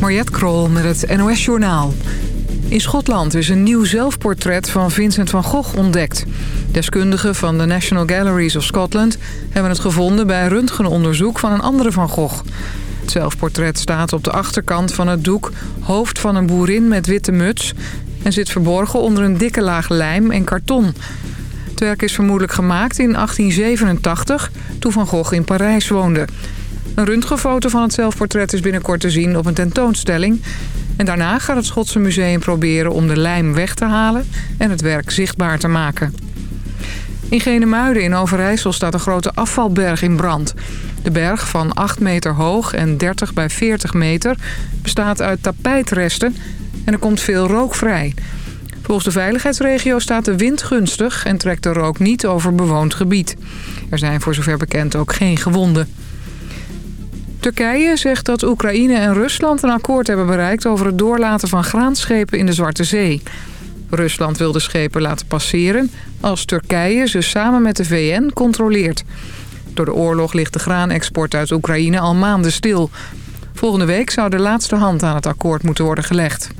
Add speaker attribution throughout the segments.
Speaker 1: Mariette Krol met het NOS Journaal. In Schotland is een nieuw zelfportret van Vincent van Gogh ontdekt. Deskundigen van de National Galleries of Scotland... hebben het gevonden bij röntgenonderzoek van een andere Van Gogh. Het zelfportret staat op de achterkant van het doek... hoofd van een boerin met witte muts... en zit verborgen onder een dikke laag lijm en karton. Het werk is vermoedelijk gemaakt in 1887... toen Van Gogh in Parijs woonde... Een röntgenfoto van het zelfportret is binnenkort te zien op een tentoonstelling. En daarna gaat het Schotse museum proberen om de lijm weg te halen en het werk zichtbaar te maken. In Genemuiden in Overijssel staat een grote afvalberg in brand. De berg van 8 meter hoog en 30 bij 40 meter bestaat uit tapijtresten en er komt veel rook vrij. Volgens de veiligheidsregio staat de wind gunstig en trekt de rook niet over bewoond gebied. Er zijn voor zover bekend ook geen gewonden. Turkije zegt dat Oekraïne en Rusland een akkoord hebben bereikt... over het doorlaten van graanschepen in de Zwarte Zee. Rusland wil de schepen laten passeren... als Turkije ze samen met de VN controleert. Door de oorlog ligt de graanexport uit Oekraïne al maanden stil. Volgende week zou de laatste hand aan het akkoord moeten worden gelegd.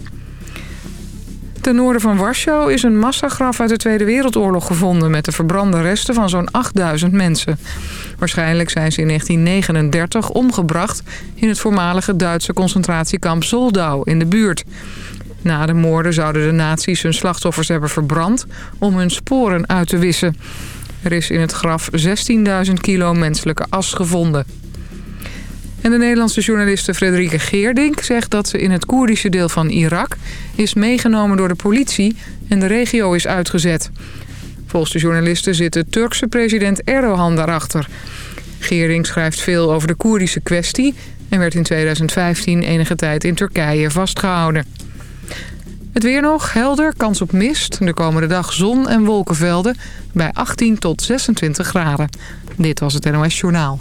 Speaker 1: Ten noorden van Warschau is een massagraf uit de Tweede Wereldoorlog gevonden... met de verbrande resten van zo'n 8000 mensen. Waarschijnlijk zijn ze in 1939 omgebracht... in het voormalige Duitse concentratiekamp Zoldau in de buurt. Na de moorden zouden de nazi's hun slachtoffers hebben verbrand... om hun sporen uit te wissen. Er is in het graf 16.000 kilo menselijke as gevonden. En de Nederlandse journaliste Frederike Geerdink zegt dat ze in het Koerdische deel van Irak... is meegenomen door de politie en de regio is uitgezet. Volgens de journalisten zit de Turkse president Erdogan daarachter. Geerdink schrijft veel over de Koerdische kwestie... en werd in 2015 enige tijd in Turkije vastgehouden. Het weer nog, helder, kans op mist. De komende dag zon en wolkenvelden bij 18 tot 26 graden. Dit was het NOS Journaal.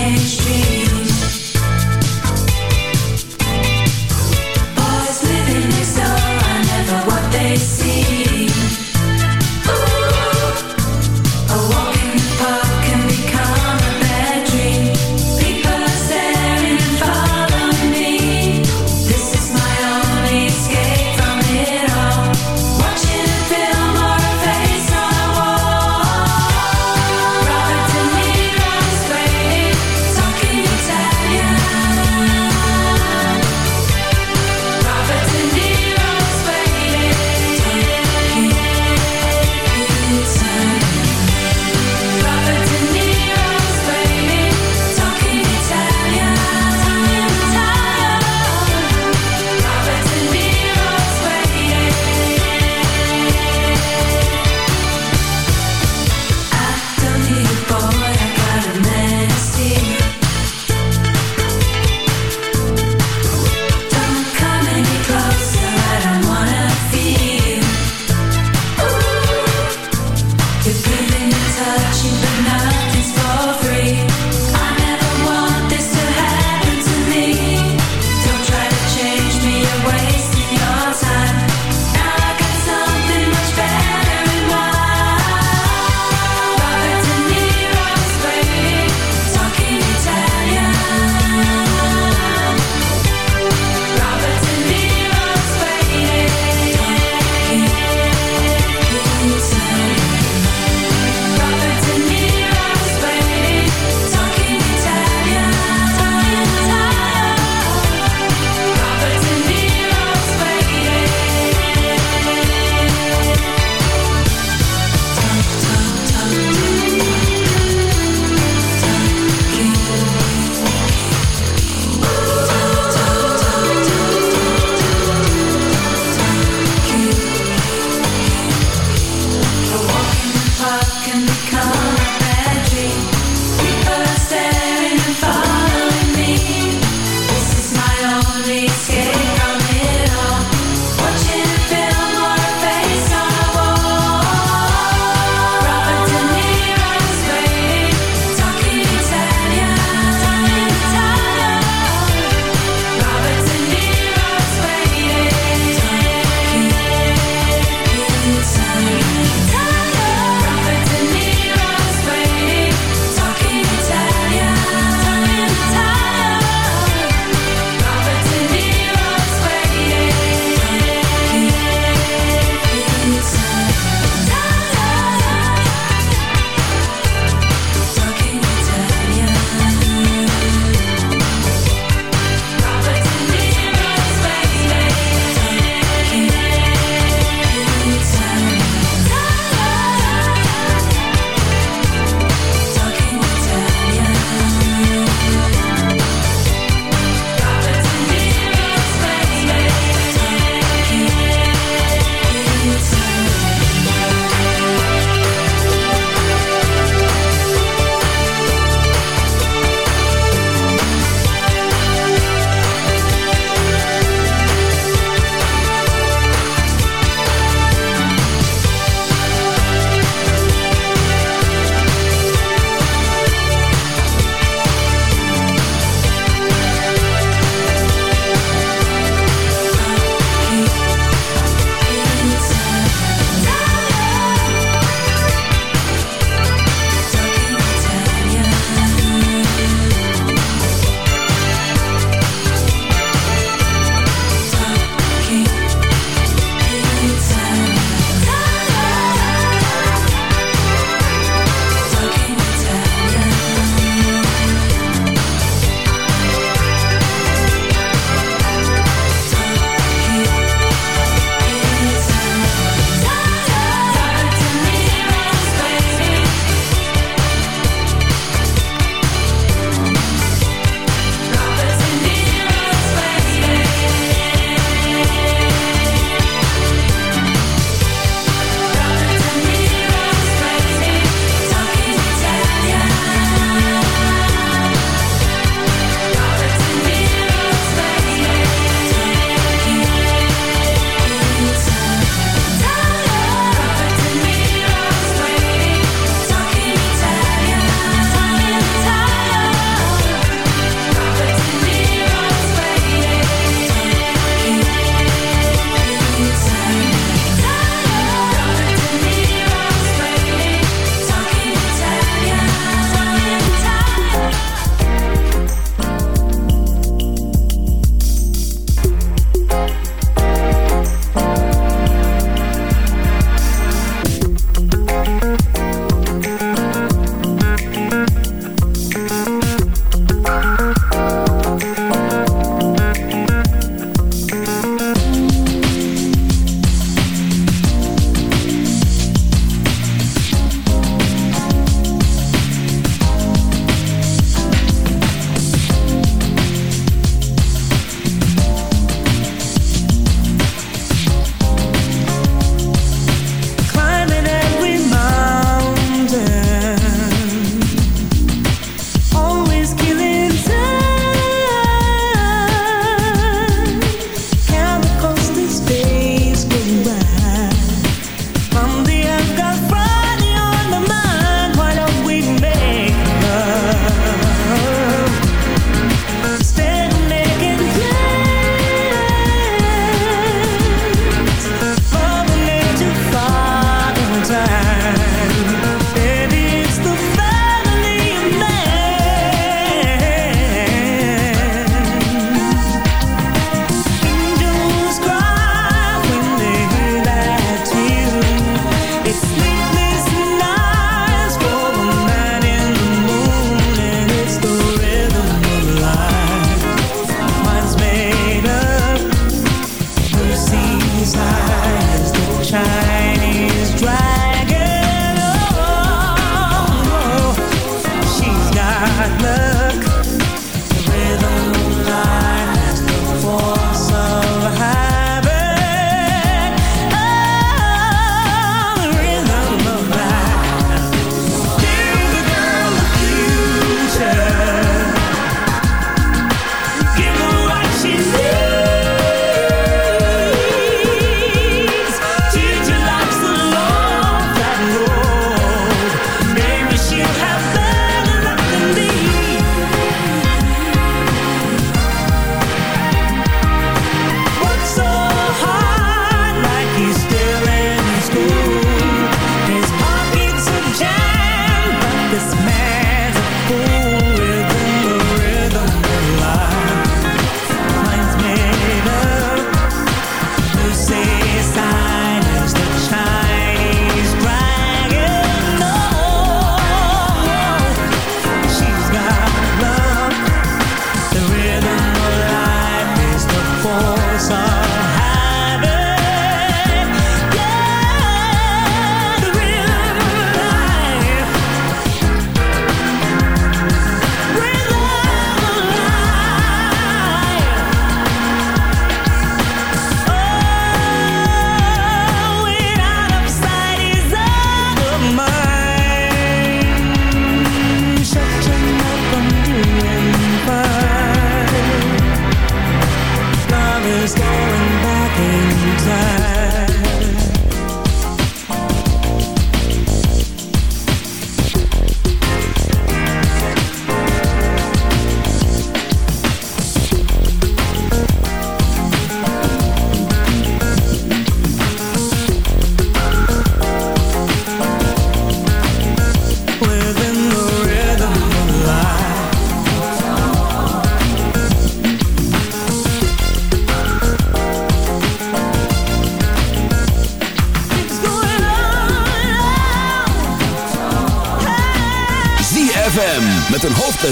Speaker 2: See.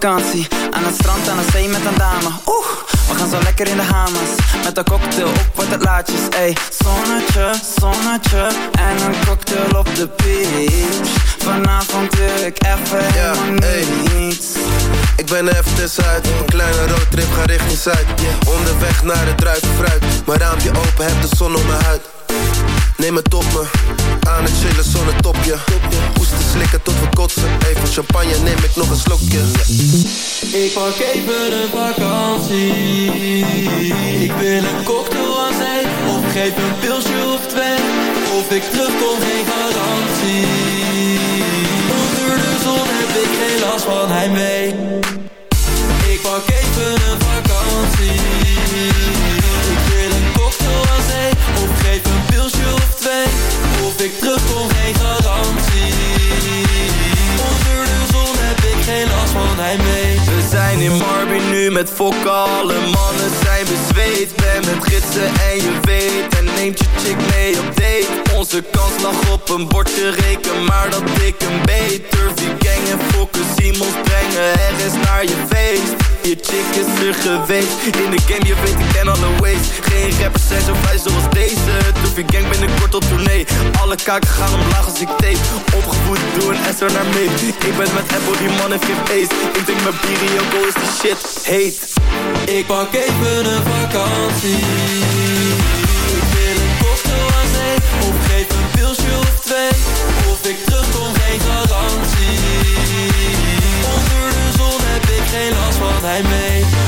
Speaker 3: Vakantie Aan het strand, aan de zee met een dame. Oeh, we gaan zo lekker in de hamers. Met een cocktail op wat het laatjes Ey, zonnetje, zonnetje. En een cocktail op de beach. Vanavond wil ik even ja, niets.
Speaker 4: Ik ben even tussenuit Een kleine roadtrip, ga richting Zuid. Onderweg naar het druivenfruit Mijn raampje open, heb de zon op mijn huid. Neem het op me, aan het chillen zonder topje. Hoesten slikken tot we kotsen champagne, neem ik nog een slokje.
Speaker 2: Ik pak even een vakantie. Ik wil een cocktail aan zee Of geef een pilsje of twee. Of ik terugkom, geen garantie. Onder de zon heb ik geen last van hij mee. Ik pak even een vakantie. Ik wil een cocktail aan zee Of geef een pilsje of twee. Of ik terugkom, geen
Speaker 5: in Marby nu met fokken Alle mannen zijn bezweet. Ben met gidsen en je weet. En neemt je chick mee op date Onze kans lag op een bordje reken Maar dat ik een beter gang en fokken Simons brengen. Er is naar je feest. Je chick is er geweest. In de game je weet ik ken alle ways. Geen rappers zijn zo vrij zoals deze. Doofy gang binnenkort op tournee. Alle kaken gaan omlaag als ik tape. Opgevoed doe een S naar mee. Ik ben met Apple die man heeft geen ace. Ik drink mijn bier go is die shit. Heet.
Speaker 2: Ik pak even een vakantie. Ik wil een cocktail aan zee of twee Of ik terugkom geen garantie. Onder de zon heb ik geen last van hij mee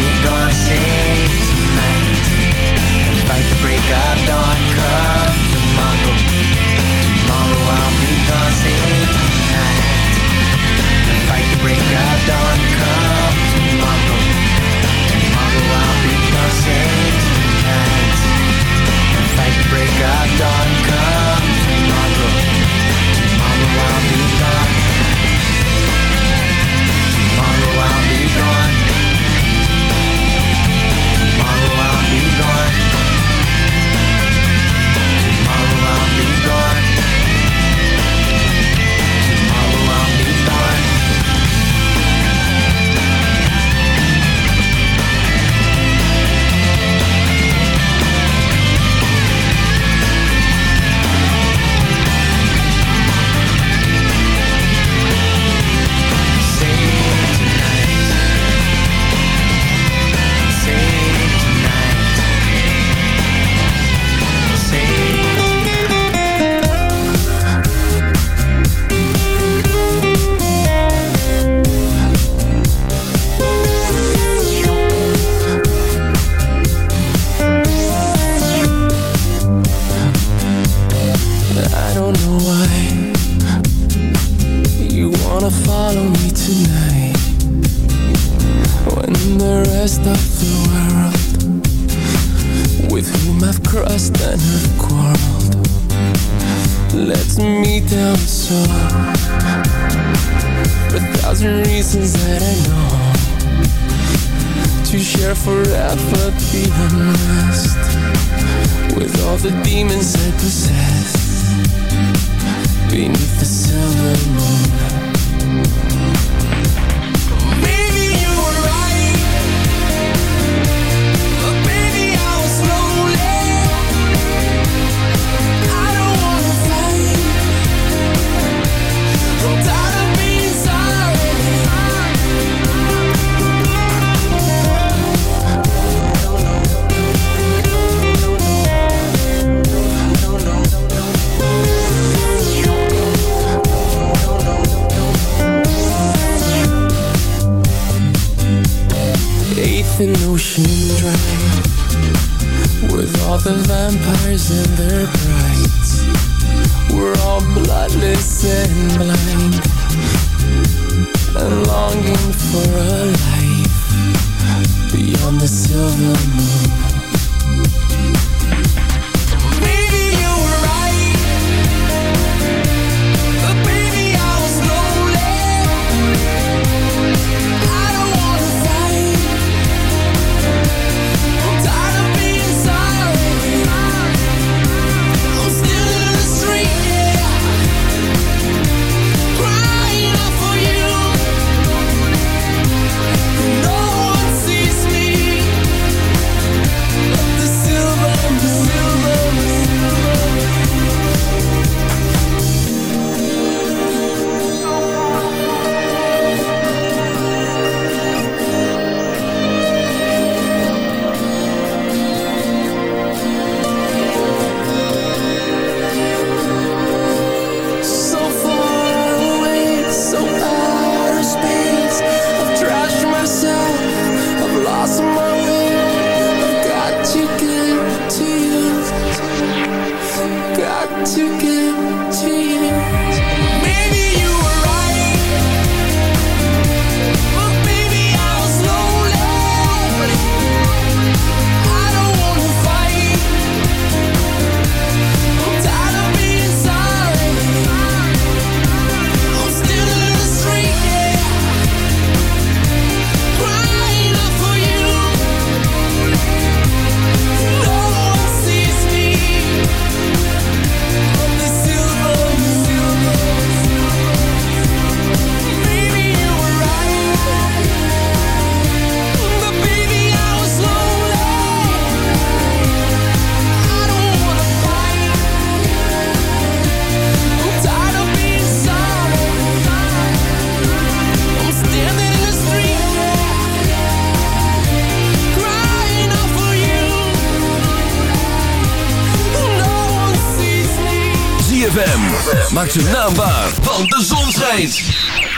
Speaker 6: Maak ze naambaar, want de zon schijnt.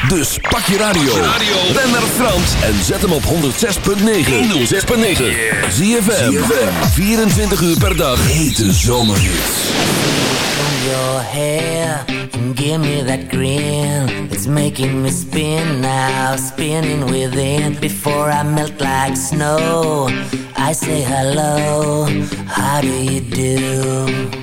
Speaker 6: Dus pak je radio. Ben naar Frans en zet hem op 106.9. 106.9. Zie je 24 uur per dag. Hete zomerhits.
Speaker 7: Your hair and give me that grin. It's making me spin now, spinning within. Before I melt like snow, I say hello. How do you do?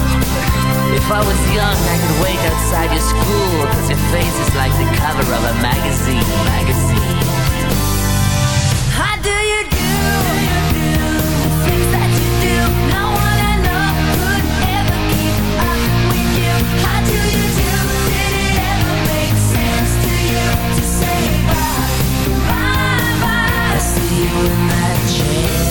Speaker 7: if I was young, I could wait outside your school Cause your face is like the cover of a magazine Magazine. How do you do? How do you do? Did it ever make sense to you To say bye, bye, bye see you in that chair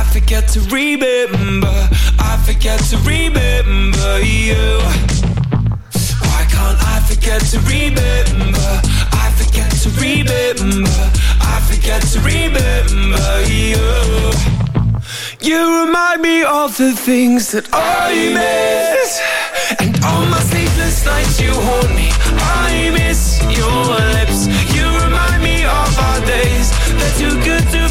Speaker 8: forget to remember I forget to remember you. Why can't I forget to remember? I forget to remember I forget to remember you. You remind me of the things that I miss And on my sleepless nights you haunt me. I miss your lips. You remind me of our days. They're too good to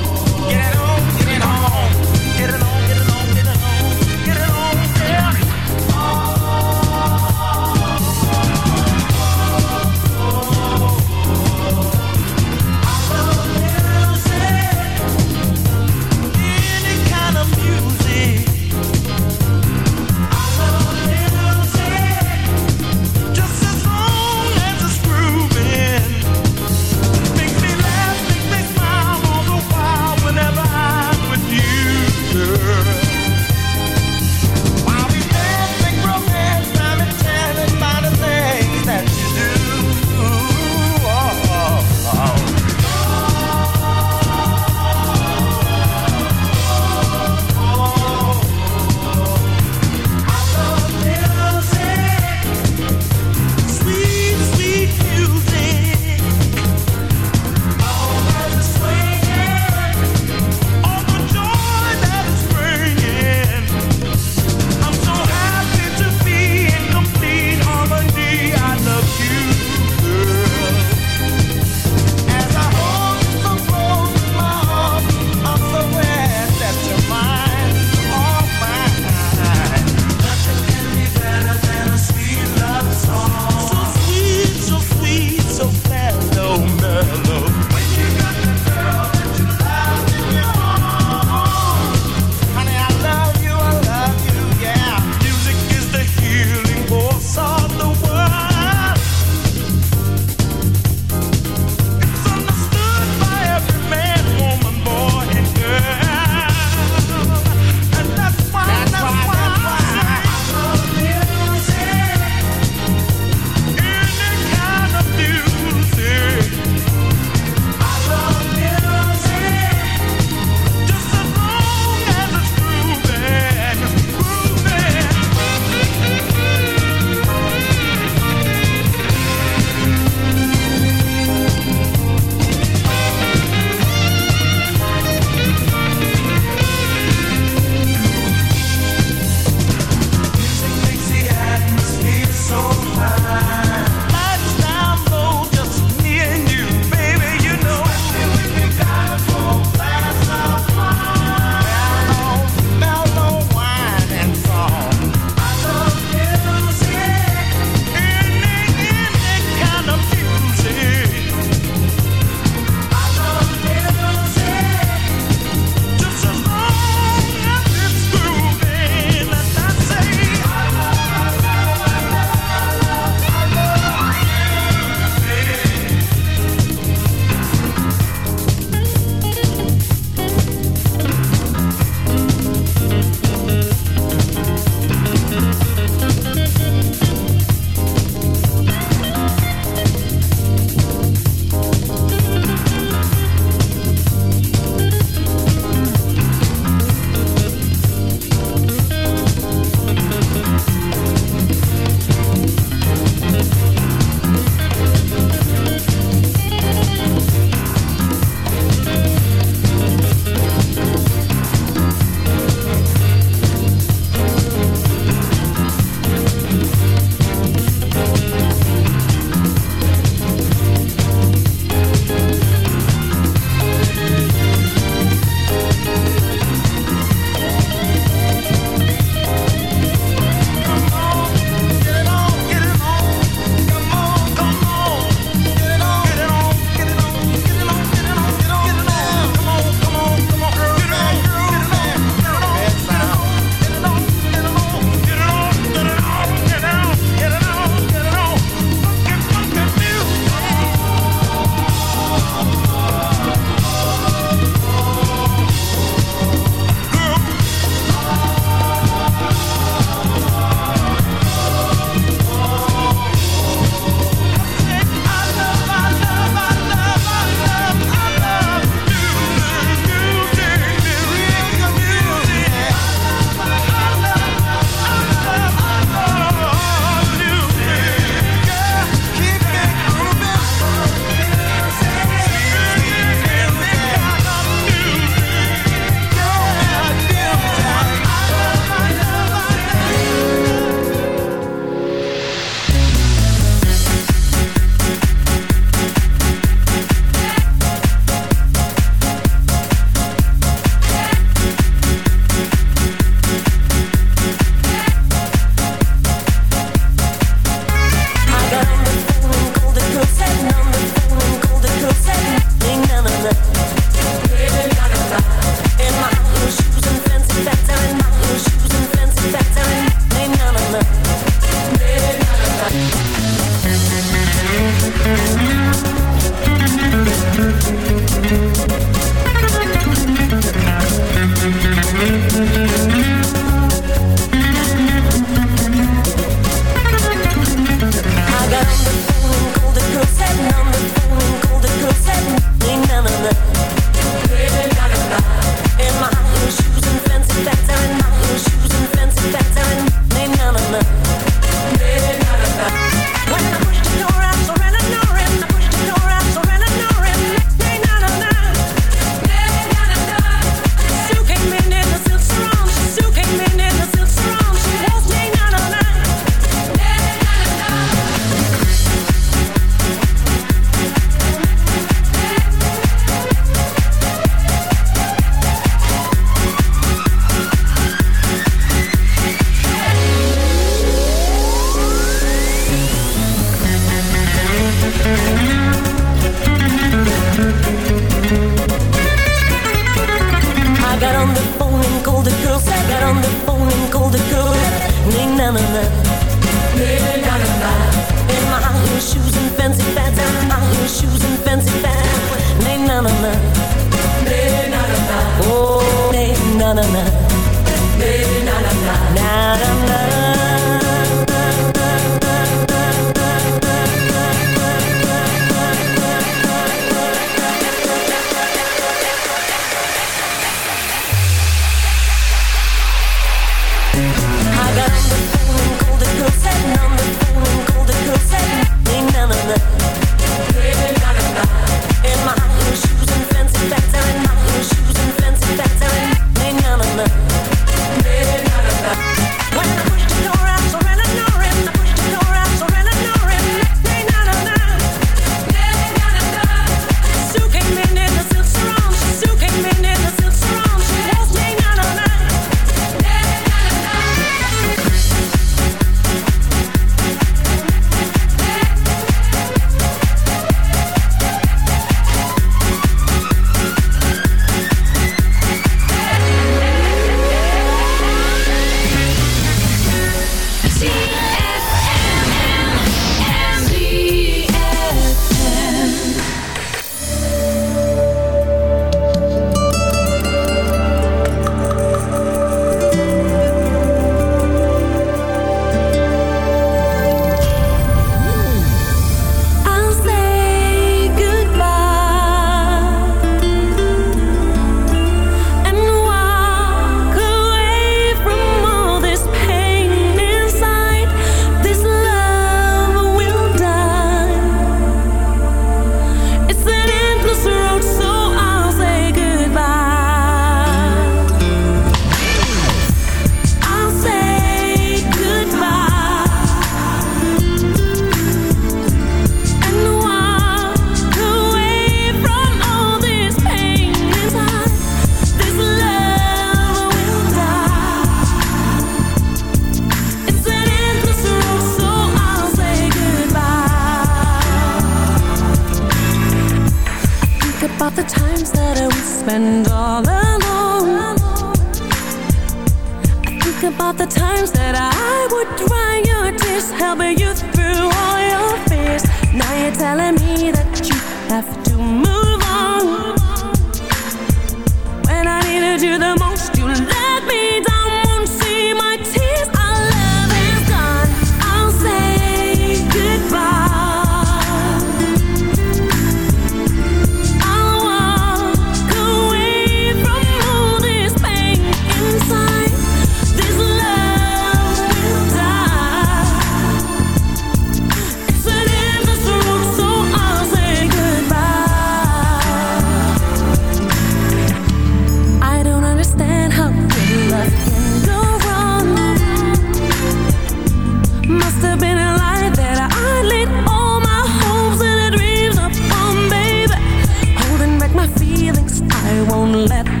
Speaker 9: Let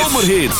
Speaker 6: Zomerhits.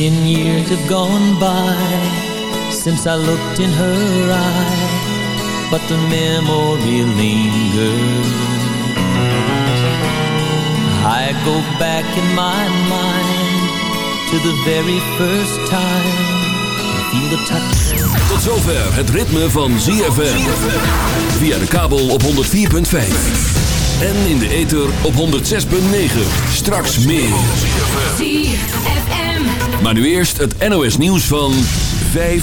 Speaker 7: Ten years have gone by since I looked in her eye, but the memory lingers. I go back in my mind to the very first time. Feel the touch.
Speaker 6: Tot zover het ritme van ZFM. Via de kabel op 104.5. En in de ether op 106.9. Straks meer.
Speaker 10: ZFM.
Speaker 6: Maar nu eerst het NOS nieuws van 5